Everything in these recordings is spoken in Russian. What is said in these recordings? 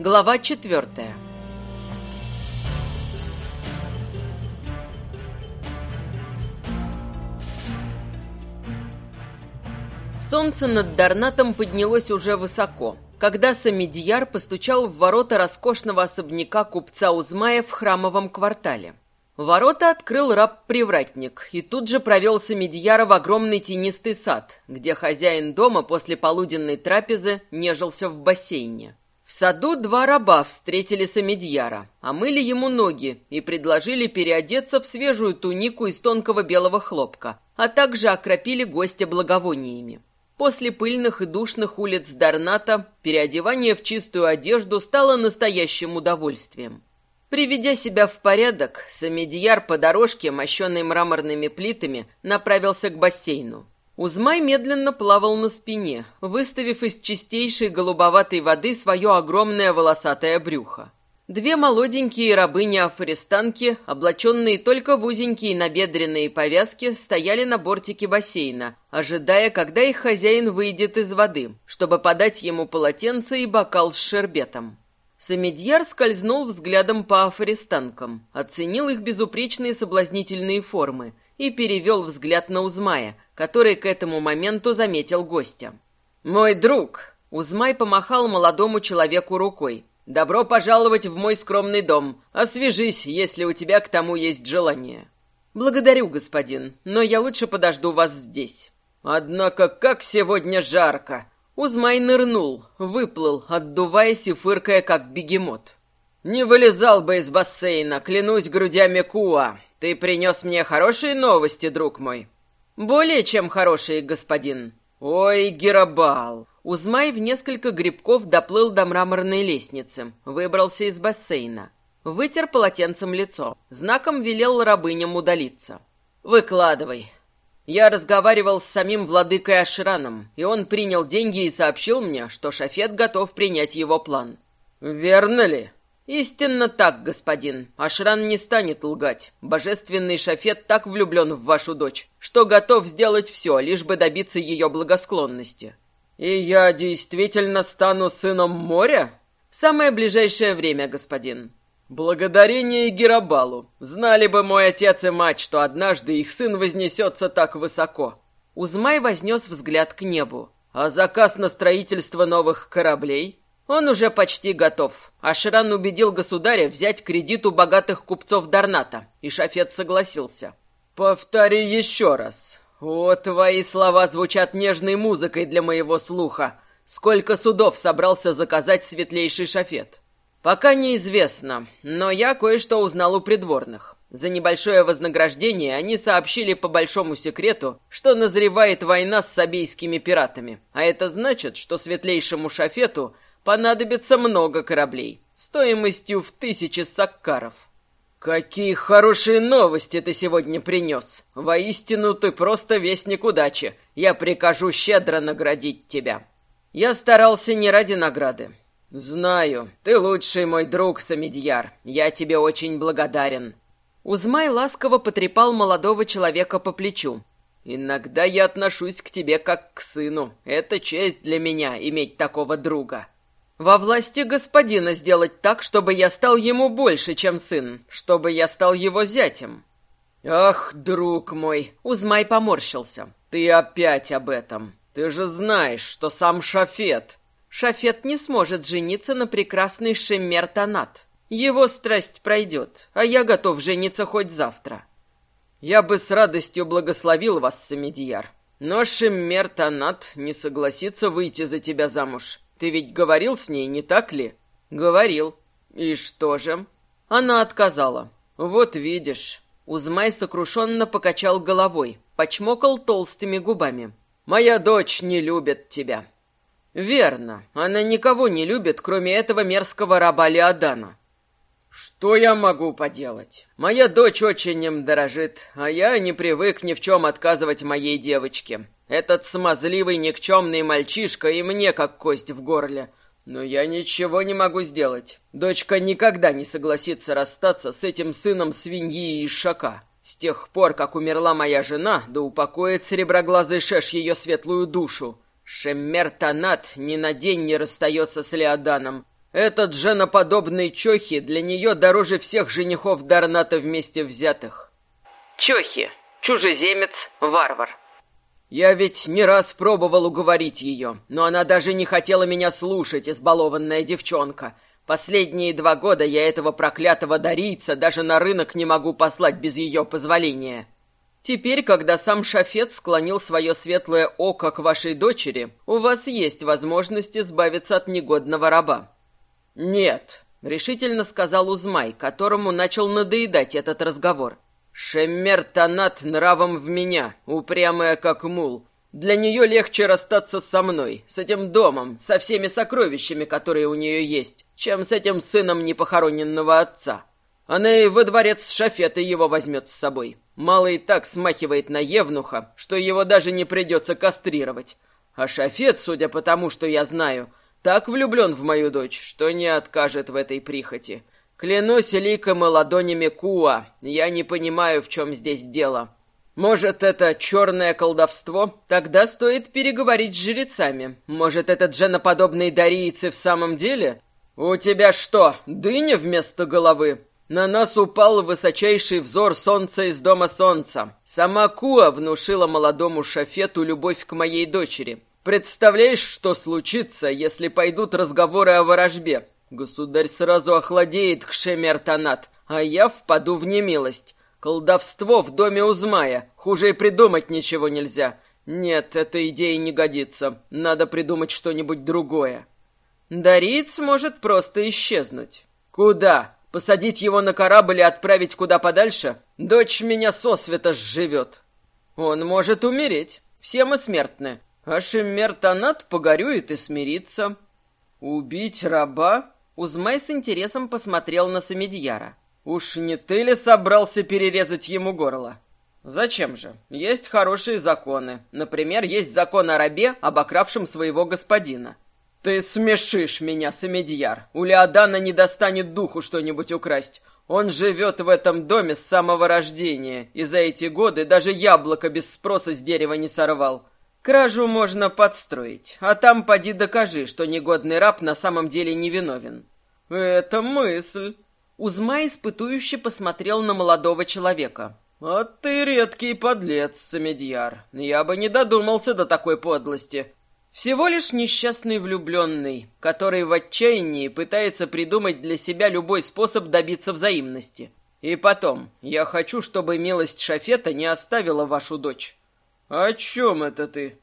Глава четвертая. Солнце над Дарнатом поднялось уже высоко, когда Самидьяр постучал в ворота роскошного особняка купца Узмая в храмовом квартале. Ворота открыл раб-привратник и тут же провел Самидьяра в огромный тенистый сад, где хозяин дома после полуденной трапезы нежился в бассейне. В саду два раба встретили Самедьяра, омыли ему ноги и предложили переодеться в свежую тунику из тонкого белого хлопка, а также окропили гостя благовониями. После пыльных и душных улиц Дарната переодевание в чистую одежду стало настоящим удовольствием. Приведя себя в порядок, Самедьяр по дорожке, мощенной мраморными плитами, направился к бассейну. Узмай медленно плавал на спине, выставив из чистейшей голубоватой воды свое огромное волосатое брюхо. Две молоденькие рабыни-афористанки, облаченные только в узенькие набедренные повязки, стояли на бортике бассейна, ожидая, когда их хозяин выйдет из воды, чтобы подать ему полотенце и бокал с шербетом. Самедьяр скользнул взглядом по афористанкам, оценил их безупречные соблазнительные формы и перевел взгляд на Узмая, который к этому моменту заметил гостя. «Мой друг!» Узмай помахал молодому человеку рукой. «Добро пожаловать в мой скромный дом. Освежись, если у тебя к тому есть желание». «Благодарю, господин, но я лучше подожду вас здесь». «Однако как сегодня жарко!» Узмай нырнул, выплыл, отдуваясь и фыркая, как бегемот. «Не вылезал бы из бассейна, клянусь грудями Куа. Ты принес мне хорошие новости, друг мой». «Более чем хороший, господин». «Ой, Герабал!» Узмай в несколько грибков доплыл до мраморной лестницы, выбрался из бассейна. Вытер полотенцем лицо, знаком велел рабыням удалиться. «Выкладывай». Я разговаривал с самим владыкой Ашраном, и он принял деньги и сообщил мне, что Шафет готов принять его план. «Верно ли?» «Истинно так, господин. Ашран не станет лгать. Божественный Шафет так влюблен в вашу дочь, что готов сделать все, лишь бы добиться ее благосклонности». «И я действительно стану сыном моря?» «В самое ближайшее время, господин». «Благодарение Герабалу. Знали бы мой отец и мать, что однажды их сын вознесется так высоко». Узмай вознес взгляд к небу. «А заказ на строительство новых кораблей?» Он уже почти готов. Ашран убедил государя взять кредит у богатых купцов Дарната, и Шафет согласился. «Повтори еще раз. О, твои слова звучат нежной музыкой для моего слуха. Сколько судов собрался заказать светлейший Шафет?» «Пока неизвестно, но я кое-что узнал у придворных. За небольшое вознаграждение они сообщили по большому секрету, что назревает война с сабейскими пиратами. А это значит, что светлейшему Шафету – понадобится много кораблей, стоимостью в тысячи саккаров. «Какие хорошие новости ты сегодня принес! Воистину, ты просто вестник удачи. Я прикажу щедро наградить тебя». Я старался не ради награды. «Знаю, ты лучший мой друг, Самедьяр. Я тебе очень благодарен». Узмай ласково потрепал молодого человека по плечу. «Иногда я отношусь к тебе как к сыну. Это честь для меня иметь такого друга». Во власти господина сделать так, чтобы я стал ему больше, чем сын, чтобы я стал его зятем. Ах, друг мой, Узмай поморщился. Ты опять об этом. Ты же знаешь, что сам Шафет... Шафет не сможет жениться на прекрасной Танат. Его страсть пройдет, а я готов жениться хоть завтра. Я бы с радостью благословил вас, Самедьяр. Но Танат не согласится выйти за тебя замуж. Ты ведь говорил с ней, не так ли? Говорил. И что же? Она отказала. Вот видишь. Узмай сокрушенно покачал головой, почмокал толстыми губами. Моя дочь не любит тебя. Верно. Она никого не любит, кроме этого мерзкого раба Леодана. Что я могу поделать? Моя дочь очень им дорожит, а я не привык ни в чем отказывать моей девочке. Этот смазливый никчемный мальчишка и мне как кость в горле. Но я ничего не могу сделать. Дочка никогда не согласится расстаться с этим сыном свиньи и ишака. С тех пор, как умерла моя жена, да упокоит сереброглазый шеш ее светлую душу. Шеммер Танат ни на день не расстается с Леоданом. Этот женоподобный Чохи для нее дороже всех женихов Дарната вместе взятых. Чохи. Чужеземец, варвар. Я ведь не раз пробовал уговорить ее, но она даже не хотела меня слушать, избалованная девчонка. Последние два года я этого проклятого дарийца даже на рынок не могу послать без ее позволения. Теперь, когда сам Шафет склонил свое светлое око к вашей дочери, у вас есть возможность избавиться от негодного раба. «Нет», — решительно сказал Узмай, которому начал надоедать этот разговор. «Шеммер Танат нравом в меня, упрямая как мул. Для нее легче расстаться со мной, с этим домом, со всеми сокровищами, которые у нее есть, чем с этим сыном непохороненного отца. Она и во дворец Шафета его возьмет с собой. Малый так смахивает на Евнуха, что его даже не придется кастрировать. А Шафет, судя по тому, что я знаю, так влюблен в мою дочь, что не откажет в этой прихоти. Клянусь ликом и ладонями Куа, я не понимаю, в чем здесь дело. Может, это черное колдовство? Тогда стоит переговорить с жрецами. Может, этот женоподобный дарийцы в самом деле? У тебя что, дыня вместо головы? На нас упал высочайший взор солнца из дома солнца. Сама Куа внушила молодому шафету любовь к моей дочери. Представляешь, что случится, если пойдут разговоры о ворожбе? Государь сразу охладеет к Шемертанат, а я впаду в немилость. Колдовство в доме Узмая. Хуже и придумать ничего нельзя. Нет, эта идея не годится. Надо придумать что-нибудь другое. Дариц может просто исчезнуть. Куда? Посадить его на корабль и отправить куда подальше? Дочь меня сосвета сживет. Он может умереть. Все мы смертны. А Шеммер-Танат погорюет и смирится. Убить раба? Узмай с интересом посмотрел на Самедьяра. Уж не ты ли собрался перерезать ему горло? Зачем же? Есть хорошие законы. Например, есть закон о рабе, обокравшем своего господина. Ты смешишь меня, Самедьяр. У Леодана не достанет духу что-нибудь украсть. Он живет в этом доме с самого рождения, и за эти годы даже яблоко без спроса с дерева не сорвал. Кражу можно подстроить, а там поди докажи, что негодный раб на самом деле невиновен. Это мысль. Узма испытующе посмотрел на молодого человека. «А ты редкий подлец, Самедьяр. Я бы не додумался до такой подлости. Всего лишь несчастный влюбленный, который в отчаянии пытается придумать для себя любой способ добиться взаимности. И потом, я хочу, чтобы милость Шафета не оставила вашу дочь. «О чем это ты?»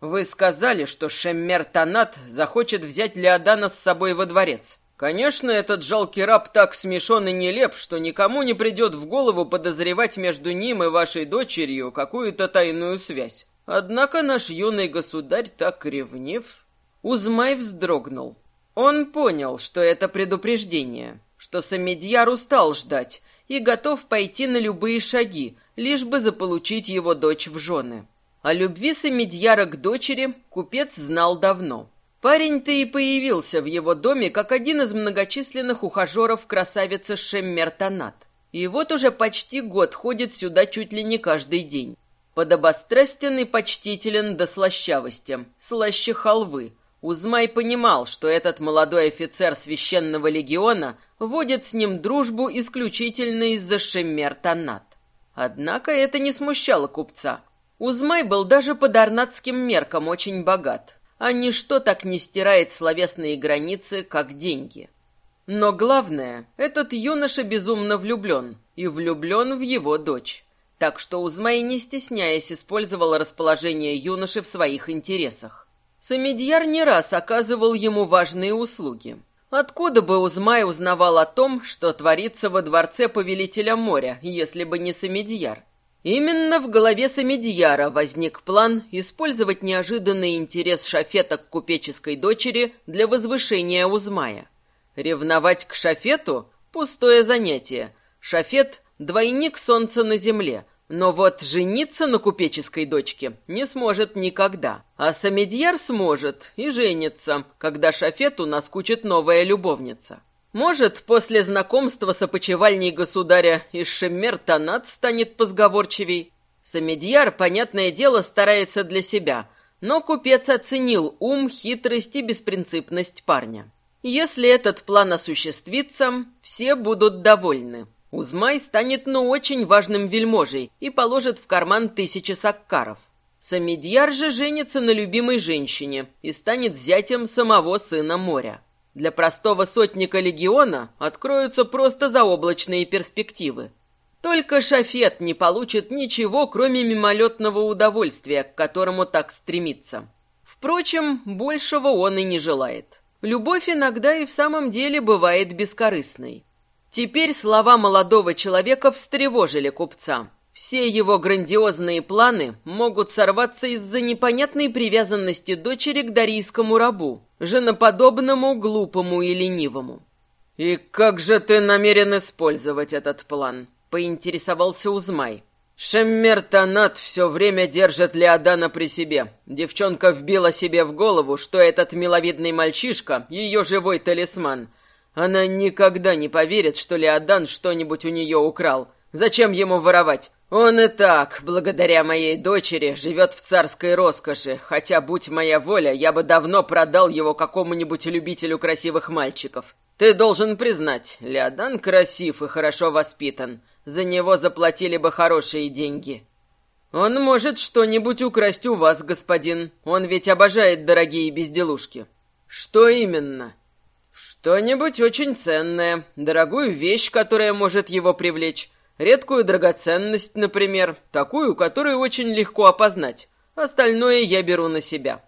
«Вы сказали, что Шеммер Танат захочет взять Леодана с собой во дворец. Конечно, этот жалкий раб так смешон и нелеп, что никому не придет в голову подозревать между ним и вашей дочерью какую-то тайную связь. Однако наш юный государь так ревнив...» Узмай вздрогнул. Он понял, что это предупреждение, что Самедьяр устал ждать и готов пойти на любые шаги, лишь бы заполучить его дочь в жены. О любви Самедьяра к дочери купец знал давно. Парень-то и появился в его доме как один из многочисленных ухажеров красавицы Шеммертонат. И вот уже почти год ходит сюда чуть ли не каждый день. Подобострастен и почтителен до слащавости, слаще халвы. Узмай понимал, что этот молодой офицер священного легиона водит с ним дружбу исключительно из-за Шеммертонат. Однако это не смущало купца. Узмай был даже по дарнатским меркам очень богат, а ничто так не стирает словесные границы, как деньги. Но главное, этот юноша безумно влюблен, и влюблен в его дочь. Так что Узмай, не стесняясь, использовал расположение юноши в своих интересах. Самедьяр не раз оказывал ему важные услуги. Откуда бы Узмай узнавал о том, что творится во дворце повелителя моря, если бы не Самедьяр? Именно в голове Самедьяра возник план использовать неожиданный интерес Шафета к купеческой дочери для возвышения Узмая. Ревновать к Шафету – пустое занятие. Шафет – двойник солнца на земле, но вот жениться на купеческой дочке не сможет никогда. А Самедьяр сможет и женится, когда Шафету наскучит новая любовница. Может, после знакомства с опочивальней государя и Шеммер Танат станет позговорчивей. Самедьяр, понятное дело, старается для себя, но купец оценил ум, хитрость и беспринципность парня. Если этот план осуществится, все будут довольны. Узмай станет ну очень важным вельможей и положит в карман тысячи саккаров. Самедьяр же женится на любимой женщине и станет зятем самого сына моря. Для простого сотника легиона откроются просто заоблачные перспективы. Только Шафет не получит ничего, кроме мимолетного удовольствия, к которому так стремится. Впрочем, большего он и не желает. Любовь иногда и в самом деле бывает бескорыстной. Теперь слова молодого человека встревожили купца. Все его грандиозные планы могут сорваться из-за непонятной привязанности дочери к дарийскому рабу, женоподобному, глупому и ленивому. «И как же ты намерен использовать этот план?» — поинтересовался Узмай. Шеммер Танат все время держит Леодана при себе. Девчонка вбила себе в голову, что этот миловидный мальчишка — ее живой талисман. Она никогда не поверит, что Леодан что-нибудь у нее украл. Зачем ему воровать? Он и так, благодаря моей дочери, живет в царской роскоши, хотя, будь моя воля, я бы давно продал его какому-нибудь любителю красивых мальчиков. Ты должен признать, Леодан красив и хорошо воспитан. За него заплатили бы хорошие деньги. Он может что-нибудь украсть у вас, господин. Он ведь обожает дорогие безделушки. Что именно? Что-нибудь очень ценное, дорогую вещь, которая может его привлечь, редкую драгоценность, например, такую, которую очень легко опознать. Остальное я беру на себя.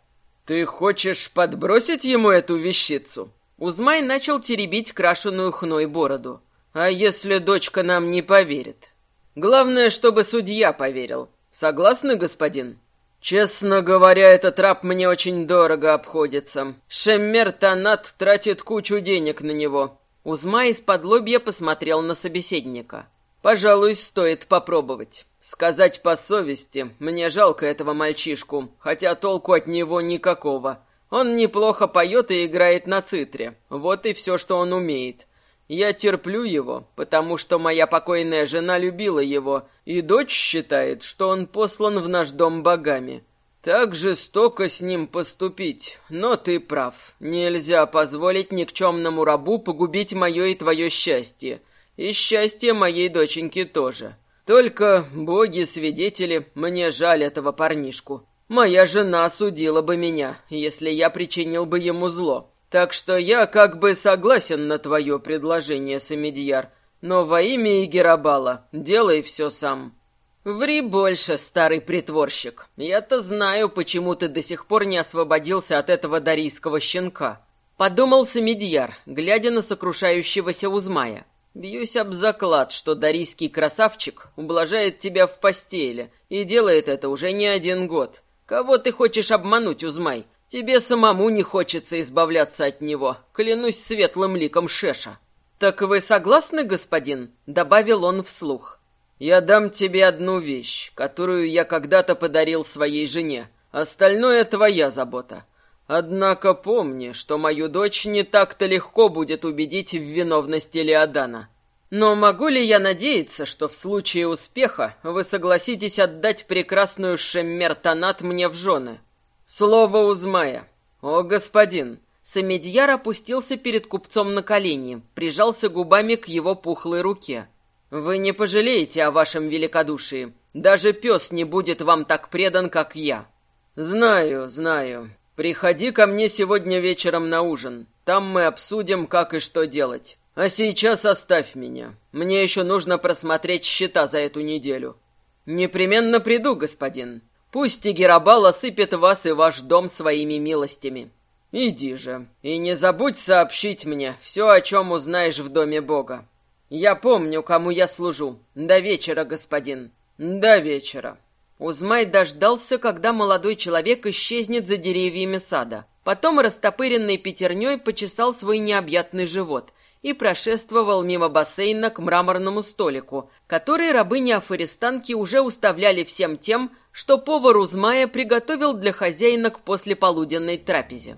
Ты хочешь подбросить ему эту вещицу? Узмай начал теребить крашеную хной бороду. А если дочка нам не поверит? Главное, чтобы судья поверил. Согласны, господин? Честно говоря, этот раб мне очень дорого обходится. Шеммер Танат тратит кучу денег на него. Узма из-под лобья посмотрел на собеседника. Пожалуй, стоит попробовать. Сказать по совести, мне жалко этого мальчишку, хотя толку от него никакого. Он неплохо поет и играет на цитре. Вот и все, что он умеет. Я терплю его, потому что моя покойная жена любила его, и дочь считает, что он послан в наш дом богами. Так жестоко с ним поступить, но ты прав. Нельзя позволить никчемному рабу погубить мое и твое счастье. И счастье моей доченьки тоже. Только, боги-свидетели, мне жаль этого парнишку. Моя жена осудила бы меня, если я причинил бы ему зло. Так что я как бы согласен на твое предложение, Самедьяр, но во имя Игерабала делай все сам. Ври больше, старый притворщик. Я-то знаю, почему ты до сих пор не освободился от этого дарийского щенка. Подумал Самедьяр, глядя на сокрушающегося Узмая. Бьюсь об заклад, что дарийский красавчик ублажает тебя в постели и делает это уже не один год. Кого ты хочешь обмануть, Узмай? Тебе самому не хочется избавляться от него, клянусь светлым ликом Шеша. Так вы согласны, господин? добавил он вслух. Я дам тебе одну вещь, которую я когда-то подарил своей жене. Остальное твоя забота. Однако помни, что мою дочь не так-то легко будет убедить в виновности Леодана. Но могу ли я надеяться, что в случае успеха вы согласитесь отдать прекрасную Шеммер Танат мне в жены? «Слово Узмая. О, господин!» Самедьяр опустился перед купцом на колени, прижался губами к его пухлой руке. «Вы не пожалеете о вашем великодушии. Даже пес не будет вам так предан, как я». «Знаю, знаю. Приходи ко мне сегодня вечером на ужин. Там мы обсудим, как и что делать. А сейчас оставь меня. Мне еще нужно просмотреть счета за эту неделю». «Непременно приду, господин. Пусть и Герабал осыпет вас и ваш дом своими милостями. Иди же, и не забудь сообщить мне все, о чем узнаешь в доме Бога. Я помню, кому я служу. До вечера, господин. До вечера. Узмай дождался, когда молодой человек исчезнет за деревьями сада. Потом растопыренной пятерней почесал свой необъятный живот и прошествовал мимо бассейна к мраморному столику, который рабыни-афористанки уже уставляли всем тем, что повар Узмая приготовил для хозяина к послеполуденной трапезе.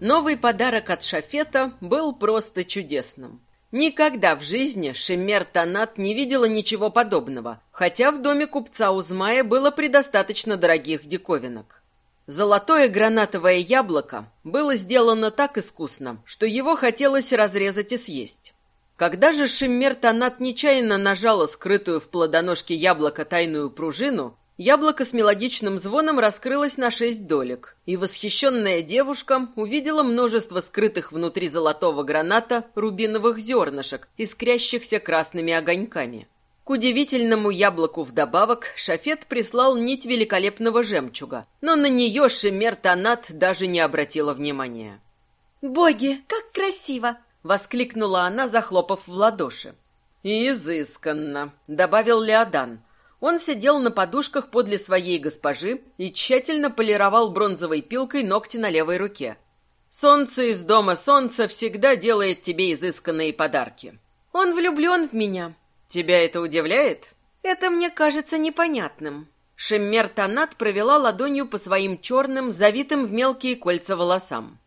Новый подарок от Шафета был просто чудесным. Никогда в жизни Шемер Танат не видела ничего подобного, хотя в доме купца Узмая было предостаточно дорогих диковинок. Золотое гранатовое яблоко было сделано так искусно, что его хотелось разрезать и съесть. Когда же Шиммер Танат нечаянно нажала скрытую в плодоножке яблока тайную пружину, яблоко с мелодичным звоном раскрылось на шесть долек, и восхищенная девушка увидела множество скрытых внутри золотого граната рубиновых зернышек, искрящихся красными огоньками. К удивительному яблоку вдобавок Шафет прислал нить великолепного жемчуга, но на нее Шемер Танат даже не обратила внимания. «Боги, как красиво!» — воскликнула она, захлопав в ладоши. «Изысканно», — добавил Леодан. Он сидел на подушках подле своей госпожи и тщательно полировал бронзовой пилкой ногти на левой руке. «Солнце из дома солнца всегда делает тебе изысканные подарки». «Он влюблен в меня», «Тебя это удивляет?» «Это мне кажется непонятным». Шеммер Танат провела ладонью по своим черным, завитым в мелкие кольца волосам.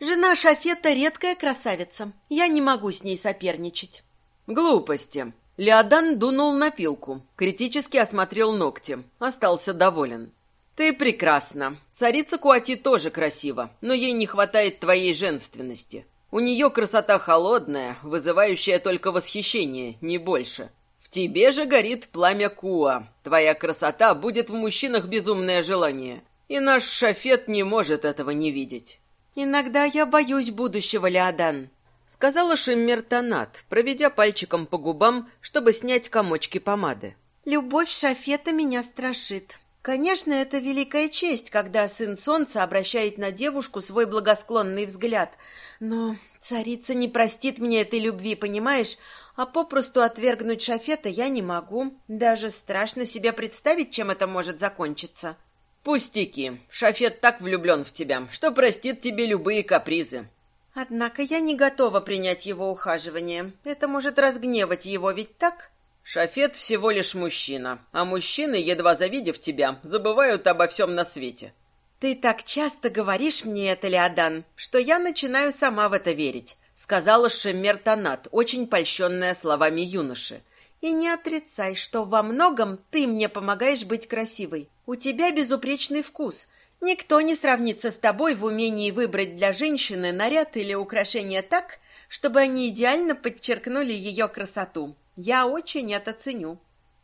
«Жена Шафета редкая красавица. Я не могу с ней соперничать». «Глупости». Леодан дунул на пилку, критически осмотрел ногти, остался доволен. «Ты прекрасна. Царица Куати тоже красива, но ей не хватает твоей женственности. У нее красота холодная, вызывающая только восхищение, не больше. В тебе же горит пламя Куа. Твоя красота будет в мужчинах безумное желание. И наш шафет не может этого не видеть. «Иногда я боюсь будущего, Леодан», — сказала Шиммер Танат, проведя пальчиком по губам, чтобы снять комочки помады. «Любовь Шафета меня страшит. Конечно, это великая честь, когда сын солнца обращает на девушку свой благосклонный взгляд. Но царица не простит мне этой любви, понимаешь? А попросту отвергнуть Шафета я не могу. Даже страшно себе представить, чем это может закончиться. Пустяки. Шафет так влюблен в тебя, что простит тебе любые капризы. Однако я не готова принять его ухаживание. Это может разгневать его, ведь так? Шафет всего лишь мужчина, а мужчины, едва завидев тебя, забывают обо всем на свете. Ты так часто говоришь мне это, Леодан, что я начинаю сама в это верить, сказала Шеммер Танат, очень польщенная словами юноши. И не отрицай, что во многом ты мне помогаешь быть красивой. У тебя безупречный вкус. Никто не сравнится с тобой в умении выбрать для женщины наряд или украшение так, чтобы они идеально подчеркнули ее красоту. Я очень это ценю.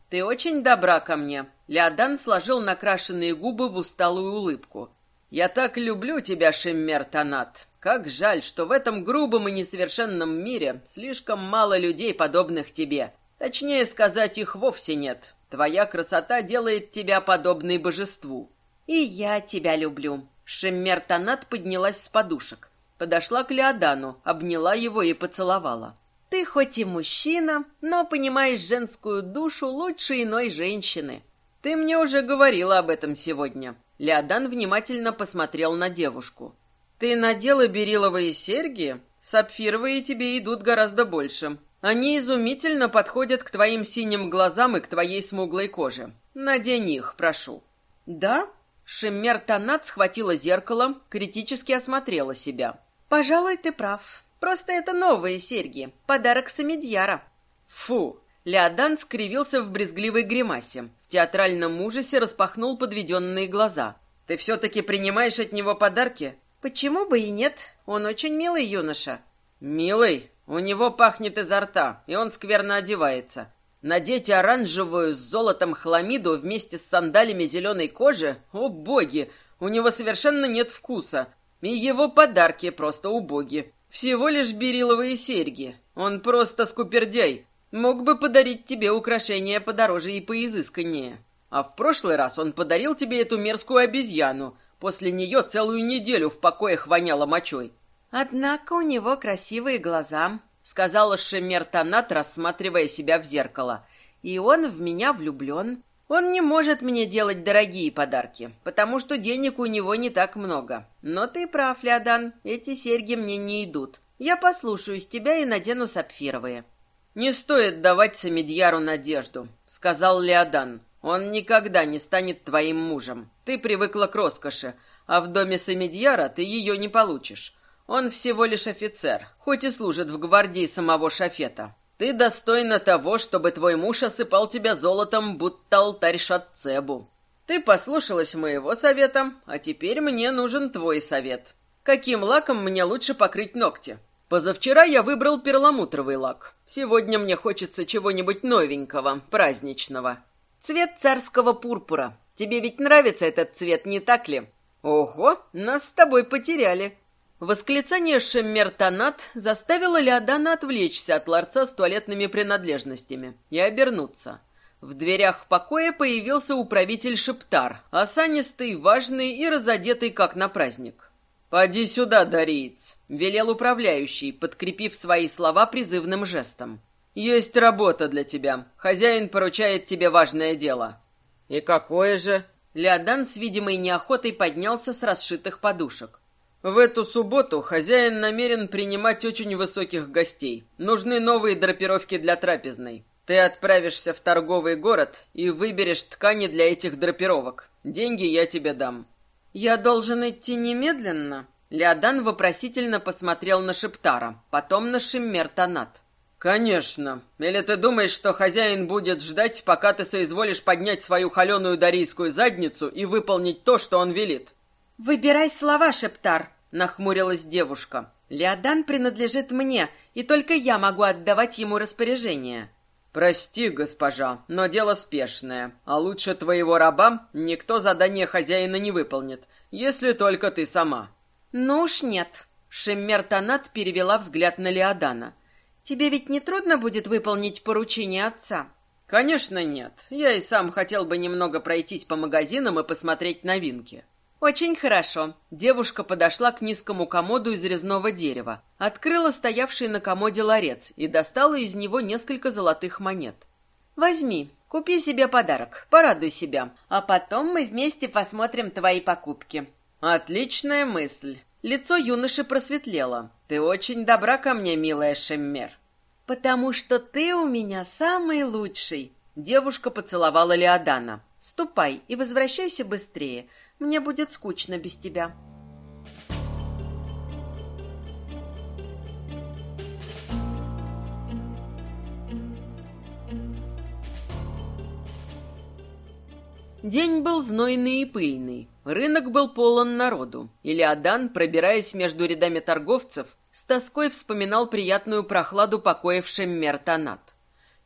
Ты очень добра ко мне. Леодан сложил накрашенные губы в усталую улыбку. Я так люблю тебя, Шеммер Танат. Как жаль, что в этом грубом и несовершенном мире слишком мало людей, подобных тебе. Точнее сказать, их вовсе нет. Твоя красота делает тебя подобной божеству. И я тебя люблю. Шеммер Танат поднялась с подушек. Подошла к Леодану, обняла его и поцеловала. Ты хоть и мужчина, но понимаешь женскую душу лучше иной женщины. Ты мне уже говорила об этом сегодня. Леодан внимательно посмотрел на девушку. Ты надела бериловые серьги? Сапфировые тебе идут гораздо больше. Они изумительно подходят к твоим синим глазам и к твоей смуглой коже. Надень их, прошу. Да? Шеммер Танат схватила зеркало, критически осмотрела себя. Пожалуй, ты прав. Просто это новые серьги, подарок Самедьяра. Фу! Леодан скривился в брезгливой гримасе. В театральном ужасе распахнул подведенные глаза. «Ты все-таки принимаешь от него подарки?» «Почему бы и нет? Он очень милый юноша». «Милый? У него пахнет изо рта, и он скверно одевается. Надеть оранжевую с золотом хламиду вместе с сандалями зеленой кожи? О, боги! У него совершенно нет вкуса. И его подарки просто убоги. Всего лишь бериловые серьги. Он просто скупердяй. Мог бы подарить тебе украшения подороже и поизысканнее. А в прошлый раз он подарил тебе эту мерзкую обезьяну. После нее целую неделю в покоях воняло мочой. Однако у него красивые глаза, сказала Шемер Танат, рассматривая себя в зеркало. И он в меня влюблен. Он не может мне делать дорогие подарки, потому что денег у него не так много. Но ты прав, Леодан, эти серьги мне не идут. Я послушаюсь тебя и надену сапфировые». «Не стоит давать Самедьяру надежду», — сказал Леодан. «Он никогда не станет твоим мужем. Ты привыкла к роскоши, а в доме Самедьяра ты ее не получишь. Он всего лишь офицер, хоть и служит в гвардии самого Шафета. Ты достойна того, чтобы твой муж осыпал тебя золотом, будто алтарь Шатцебу. Ты послушалась моего совета, а теперь мне нужен твой совет. Каким лаком мне лучше покрыть ногти? Позавчера я выбрал перламутровый лак. Сегодня мне хочется чего-нибудь новенького, праздничного. Цвет царского пурпура. Тебе ведь нравится этот цвет, не так ли? Ого, нас с тобой потеряли. Восклицание Шеммертонат заставило Леодана отвлечься от ларца с туалетными принадлежностями и обернуться. В дверях покоя появился управитель Шептар, осанистый, важный и разодетый, как на праздник. «Поди сюда, Дариец», — велел управляющий, подкрепив свои слова призывным жестом. «Есть работа для тебя. Хозяин поручает тебе важное дело». «И какое же?» Леодан с видимой неохотой поднялся с расшитых подушек. В эту субботу хозяин намерен принимать очень высоких гостей. Нужны новые драпировки для трапезной. Ты отправишься в торговый город и выберешь ткани для этих драпировок. Деньги я тебе дам. Я должен идти немедленно. Леодан вопросительно посмотрел на Шептара, потом на Шиммертонат. «Конечно. Или ты думаешь, что хозяин будет ждать, пока ты соизволишь поднять свою холеную дарийскую задницу и выполнить то, что он велит?» «Выбирай слова, Шептар», — нахмурилась девушка. «Леодан принадлежит мне, и только я могу отдавать ему распоряжение». «Прости, госпожа, но дело спешное, а лучше твоего раба никто задание хозяина не выполнит, если только ты сама». «Ну уж нет», — Шеммертонат перевела взгляд на Леодана. «Тебе ведь не трудно будет выполнить поручение отца?» «Конечно нет. Я и сам хотел бы немного пройтись по магазинам и посмотреть новинки». «Очень хорошо». Девушка подошла к низкому комоду из резного дерева, открыла стоявший на комоде ларец и достала из него несколько золотых монет. «Возьми, купи себе подарок, порадуй себя, а потом мы вместе посмотрим твои покупки». «Отличная мысль». Лицо юноши просветлело. «Ты очень добра ко мне, милая Шеммер». «Потому что ты у меня самый лучший». Девушка поцеловала Леодана. «Ступай и возвращайся быстрее. Мне будет скучно без тебя». День был знойный и пыльный. Рынок был полон народу. Илиадан, пробираясь между рядами торговцев, с тоской вспоминал приятную прохладу покоившим мертонат.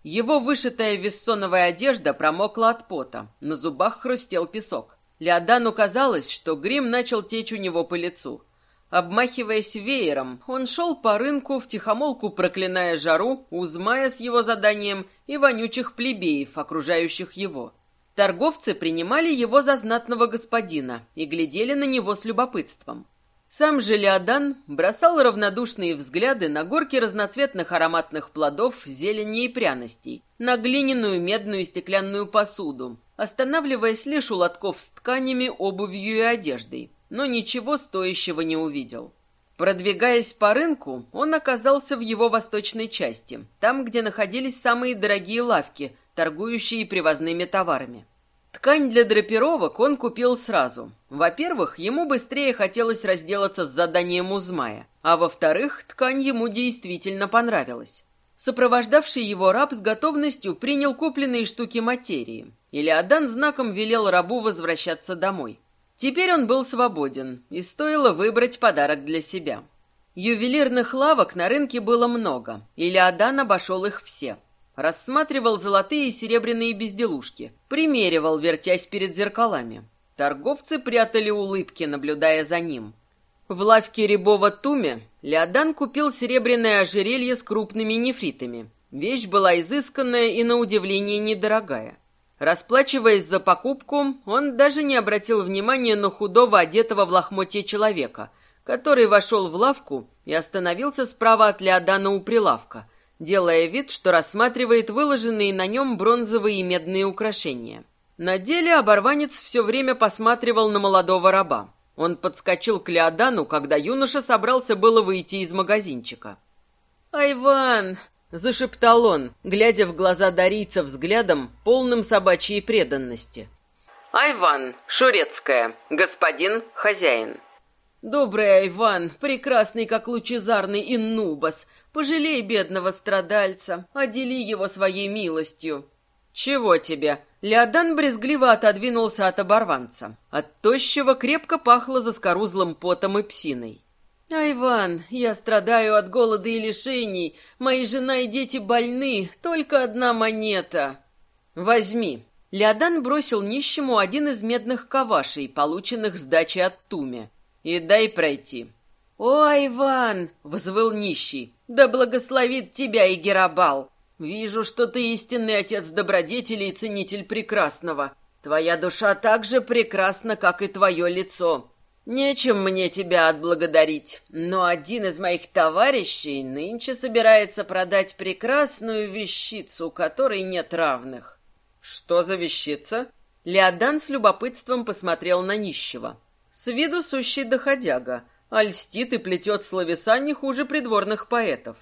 Его вышитая вессоновая одежда промокла от пота, на зубах хрустел песок. Леодану казалось, что грим начал течь у него по лицу. Обмахиваясь веером, он шел по рынку, втихомолку проклиная жару, узмая с его заданием и вонючих плебеев, окружающих его. Торговцы принимали его за знатного господина и глядели на него с любопытством. Сам же Леодан бросал равнодушные взгляды на горки разноцветных ароматных плодов, зелени и пряностей, на глиняную, медную и стеклянную посуду, останавливаясь лишь у лотков с тканями, обувью и одеждой, но ничего стоящего не увидел. Продвигаясь по рынку, он оказался в его восточной части, там, где находились самые дорогие лавки, торгующие привозными товарами. Ткань для драпировок он купил сразу. Во-первых, ему быстрее хотелось разделаться с заданием Узмая, а во-вторых, ткань ему действительно понравилась. Сопровождавший его раб с готовностью принял купленные штуки материи. Илиадан знаком велел рабу возвращаться домой. Теперь он был свободен, и стоило выбрать подарок для себя. Ювелирных лавок на рынке было много, Илиадан обошел их все – Рассматривал золотые и серебряные безделушки, примеривал, вертясь перед зеркалами. Торговцы прятали улыбки, наблюдая за ним. В лавке Рябова Туме Леодан купил серебряное ожерелье с крупными нефритами. Вещь была изысканная и, на удивление, недорогая. Расплачиваясь за покупку, он даже не обратил внимания на худого, одетого в лохмотье человека, который вошел в лавку и остановился справа от Леодана у прилавка – делая вид, что рассматривает выложенные на нем бронзовые и медные украшения. На деле оборванец все время посматривал на молодого раба. Он подскочил к Леодану, когда юноша собрался было выйти из магазинчика. «Айван!» — зашептал он, глядя в глаза дарийца взглядом, полным собачьей преданности. «Айван, Шурецкая, господин, хозяин». Добрый Айван, прекрасный, как лучезарный Иннубас, пожалей бедного страдальца, отдели его своей милостью. Чего тебе? Леодан брезгливо отодвинулся от оборванца. От тощего крепко пахло заскорузлым потом и псиной. «Айван, я страдаю от голода и лишений. Мои жена и дети больны. Только одна монета». «Возьми». Леодан бросил нищему один из медных кавашей, полученных с дачи от Туми. «И дай пройти». «О, Айван!» — взвыл нищий. «Да благословит тебя и Герабал! Вижу, что ты истинный отец добродетели и ценитель прекрасного. Твоя душа так же прекрасна, как и твое лицо. Нечем мне тебя отблагодарить, но один из моих товарищей нынче собирается продать прекрасную вещицу, которой нет равных. Что за вещица? Леодан с любопытством посмотрел на нищего. С виду сущий доходяга, а льстит и плетет словеса не хуже придворных поэтов.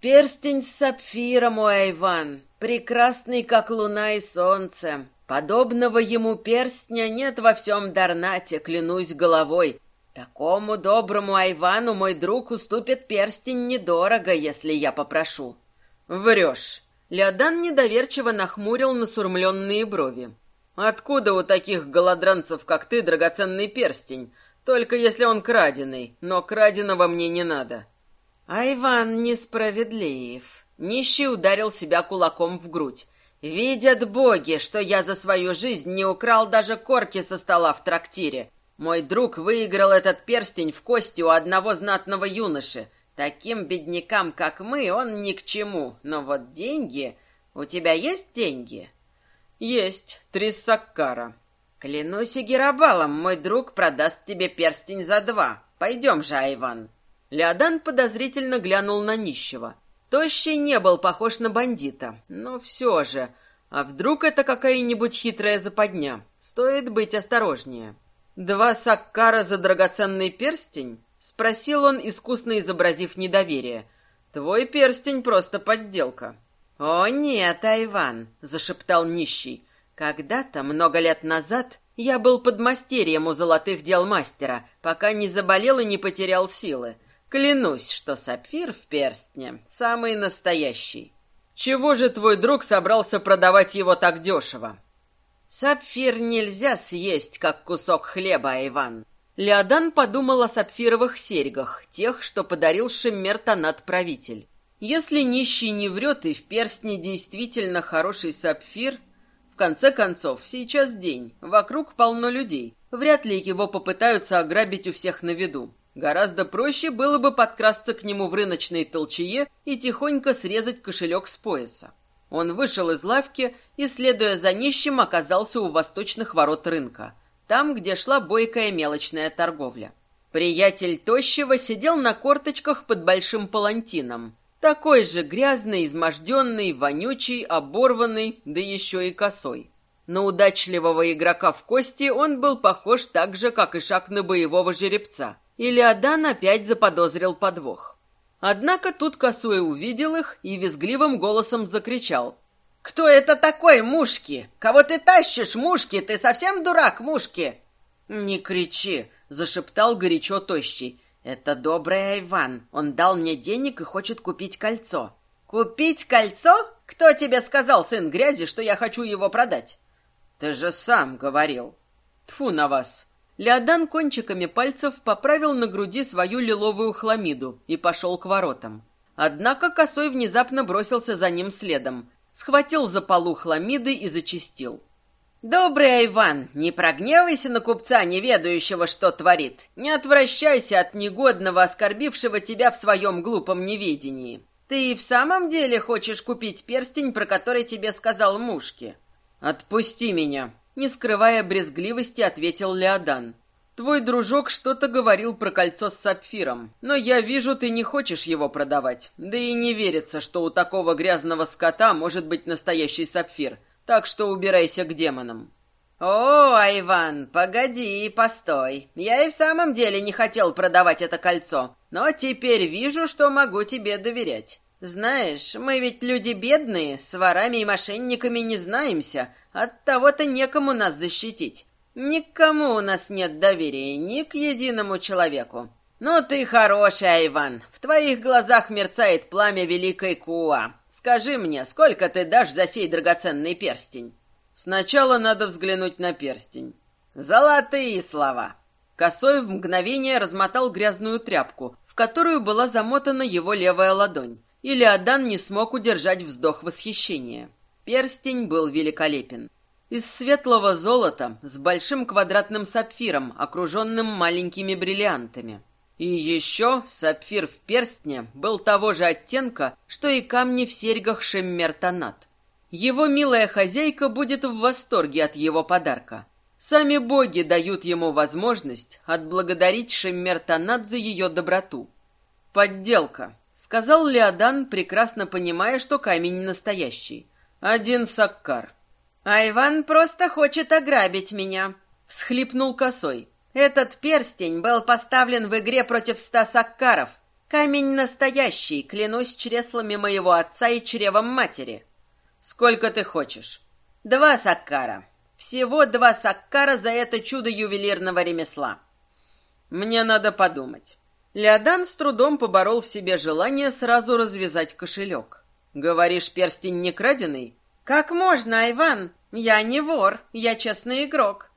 Перстень с сапфиром, у Айван, прекрасный, как луна и солнце, Подобного ему перстня нет во всем Дарнате, клянусь головой. Такому доброму Айвану мой друг уступит перстень недорого, если я попрошу. Врешь. Леодан недоверчиво нахмурил насурмленные брови. Откуда у таких голодранцев, как ты, драгоценный перстень? Только если он краденый, но краденого мне не надо. Айван несправедлив. Нищий ударил себя кулаком в грудь. Видят боги, что я за свою жизнь не украл даже корки со стола в трактире. Мой друг выиграл этот перстень в кости у одного знатного юноши. Таким беднякам, как мы, он ни к чему. Но вот деньги... У тебя есть деньги? Есть. Три саккара. Клянусь и Герабалом, мой друг продаст тебе перстень за два. Пойдем же, Айван. Леодан подозрительно глянул на нищего. Тощий не был похож на бандита, но все же... А вдруг это какая-нибудь хитрая западня? Стоит быть осторожнее. «Два саккара за драгоценный перстень?» — спросил он, искусно изобразив недоверие. «Твой перстень просто подделка». «О нет, Айван!» — зашептал нищий. «Когда-то, много лет назад, я был подмастерьем у золотых дел мастера, пока не заболел и не потерял силы. Клянусь, что сапфир в перстне самый настоящий. Чего же твой друг собрался продавать его так дешево? Сапфир нельзя съесть, как кусок хлеба, Иван. Леодан подумал о сапфировых серьгах, тех, что подарил Шеммер правитель. Если нищий не врет и в перстне действительно хороший сапфир, в конце концов, сейчас день, вокруг полно людей. Вряд ли его попытаются ограбить у всех на виду. Гораздо проще было бы подкрасться к нему в рыночной толчее и тихонько срезать кошелек с пояса. Он вышел из лавки и, следуя за нищим, оказался у восточных ворот рынка, там, где шла бойкая мелочная торговля. Приятель Тощего сидел на корточках под большим палантином. Такой же грязный, изможденный, вонючий, оборванный, да еще и косой. На удачливого игрока в кости он был похож так же, как и шаг на боевого жеребца – или Адан опять заподозрил подвох. Однако тут Косой увидел их и визгливым голосом закричал. «Кто это такой, Мушки? Кого ты тащишь, Мушки? Ты совсем дурак, Мушки?» «Не кричи!» — зашептал горячо Тощий. «Это добрый Айван. Он дал мне денег и хочет купить кольцо». «Купить кольцо? Кто тебе сказал, сын грязи, что я хочу его продать?» «Ты же сам говорил». Тфу на вас!» Леодан кончиками пальцев поправил на груди свою лиловую хламиду и пошел к воротам. Однако косой внезапно бросился за ним следом, схватил за полу хламиды и зачистил. «Добрый Айван, не прогневайся на купца, не ведающего, что творит. Не отвращайся от негодного, оскорбившего тебя в своем глупом неведении. Ты и в самом деле хочешь купить перстень, про который тебе сказал Мушки?» «Отпусти меня!» Не скрывая брезгливости, ответил Леодан. «Твой дружок что-то говорил про кольцо с сапфиром, но я вижу, ты не хочешь его продавать. Да и не верится, что у такого грязного скота может быть настоящий сапфир, так что убирайся к демонам». «О, Айван, погоди, постой. Я и в самом деле не хотел продавать это кольцо, но теперь вижу, что могу тебе доверять. Знаешь, мы ведь люди бедные, с ворами и мошенниками не знаемся, от того-то некому нас защитить. Никому у нас нет доверия, ни к единому человеку. Ну ты хороший, Айван. В твоих глазах мерцает пламя великой Куа. Скажи мне, сколько ты дашь за сей драгоценный перстень? Сначала надо взглянуть на перстень. Золотые слова. Косой в мгновение размотал грязную тряпку, в которую была замотана его левая ладонь. Или Адан не смог удержать вздох восхищения. Перстень был великолепен. Из светлого золота с большим квадратным сапфиром, окруженным маленькими бриллиантами. И еще сапфир в перстне был того же оттенка, что и камни в серьгах Шеммертонат. Его милая хозяйка будет в восторге от его подарка. Сами боги дают ему возможность отблагодарить Шеммертонат за ее доброту. «Подделка», — сказал Леодан, прекрасно понимая, что камень настоящий. «Один саккар». «Айван просто хочет ограбить меня», — всхлипнул косой. «Этот перстень был поставлен в игре против ста саккаров. Камень настоящий, клянусь чреслами моего отца и чревом матери». «Сколько ты хочешь?» «Два саккара. Всего два саккара за это чудо ювелирного ремесла. Мне надо подумать. Леодан с трудом поборол в себе желание сразу развязать кошелек. Говоришь, перстень не краденый? Как можно, Иван? Я не вор, я честный игрок.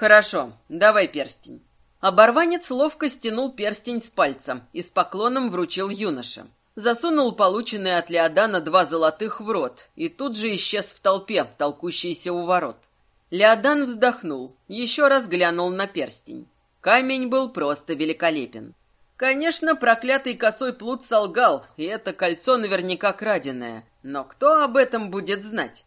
Хорошо, давай перстень. Оборванец ловко стянул перстень с пальцем и с поклоном вручил юноше. Засунул полученные от Леодана два золотых в рот и тут же исчез в толпе, толкущейся у ворот. Леодан вздохнул, еще раз глянул на перстень. Камень был просто великолепен. Конечно, проклятый косой плут солгал, и это кольцо наверняка краденое. Но кто об этом будет знать?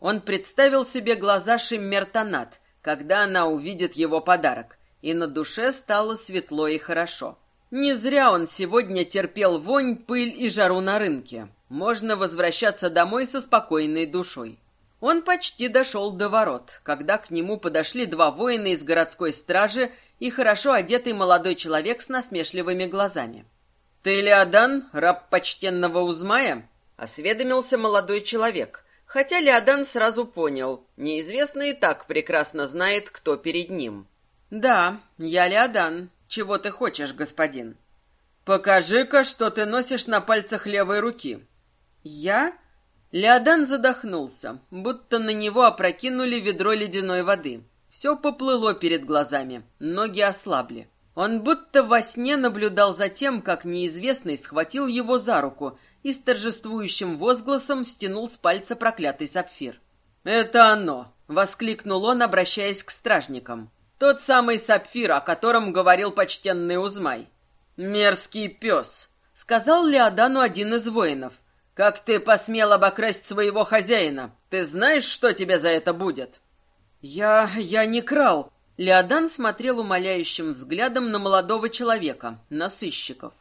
Он представил себе глаза Шиммертонат, когда она увидит его подарок, и на душе стало светло и хорошо. Не зря он сегодня терпел вонь, пыль и жару на рынке. Можно возвращаться домой со спокойной душой. Он почти дошел до ворот, когда к нему подошли два воина из городской стражи и хорошо одетый молодой человек с насмешливыми глазами. «Ты Леодан, раб почтенного Узмая?» — осведомился молодой человек, хотя Леодан сразу понял, неизвестный и так прекрасно знает, кто перед ним. «Да, я Леодан. Чего ты хочешь, господин?» «Покажи-ка, что ты носишь на пальцах левой руки». «Я?» Леодан задохнулся, будто на него опрокинули ведро ледяной воды. Все поплыло перед глазами, ноги ослабли. Он будто во сне наблюдал за тем, как неизвестный схватил его за руку и с торжествующим возгласом стянул с пальца проклятый сапфир. «Это оно!» — воскликнул он, обращаясь к стражникам. «Тот самый сапфир, о котором говорил почтенный Узмай». «Мерзкий пес!» — сказал Леодану один из воинов. «Как ты посмел обокрасть своего хозяина? Ты знаешь, что тебе за это будет?» «Я... я не крал!» Леодан смотрел умоляющим взглядом на молодого человека, на сыщиков.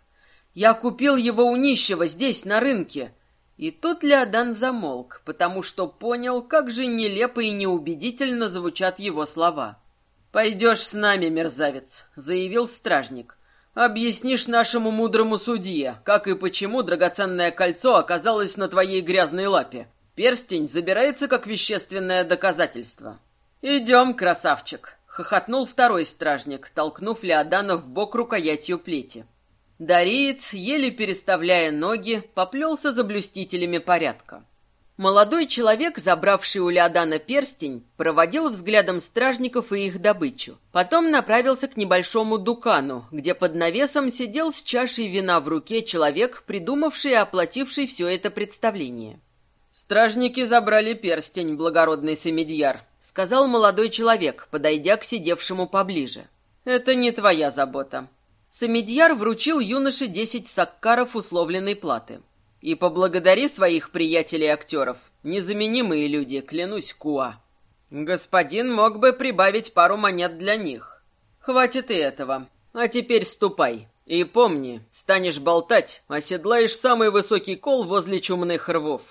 «Я купил его у нищего здесь, на рынке!» И тут Леодан замолк, потому что понял, как же нелепо и неубедительно звучат его слова. «Пойдешь с нами, мерзавец», — заявил стражник. Объяснишь нашему мудрому судье, как и почему драгоценное кольцо оказалось на твоей грязной лапе. Перстень забирается как вещественное доказательство. Идем, красавчик, хохотнул второй стражник, толкнув Леодана в бок рукоятью плети. Дариец, еле переставляя ноги, поплелся за блюстителями порядка. Молодой человек, забравший у Леодана перстень, проводил взглядом стражников и их добычу. Потом направился к небольшому дукану, где под навесом сидел с чашей вина в руке человек, придумавший и оплативший все это представление. «Стражники забрали перстень, благородный Семидьяр», — сказал молодой человек, подойдя к сидевшему поближе. «Это не твоя забота». Самедьяр вручил юноше десять саккаров условленной платы. И поблагодари своих приятелей-актеров. Незаменимые люди, клянусь, Куа. Господин мог бы прибавить пару монет для них. Хватит и этого. А теперь ступай. И помни, станешь болтать, оседлаешь самый высокий кол возле чумных рвов.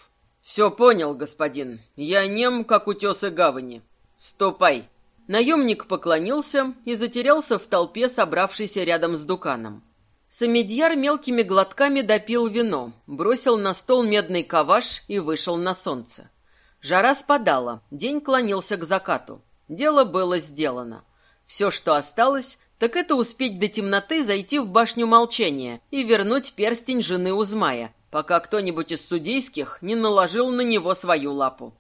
Все понял, господин. Я нем, как утесы гавани. Ступай. Наемник поклонился и затерялся в толпе, собравшейся рядом с Дуканом. Самедьяр мелкими глотками допил вино, бросил на стол медный каваш и вышел на солнце. Жара спадала, день клонился к закату. Дело было сделано. Все, что осталось, так это успеть до темноты зайти в башню молчания и вернуть перстень жены Узмая, пока кто-нибудь из судейских не наложил на него свою лапу.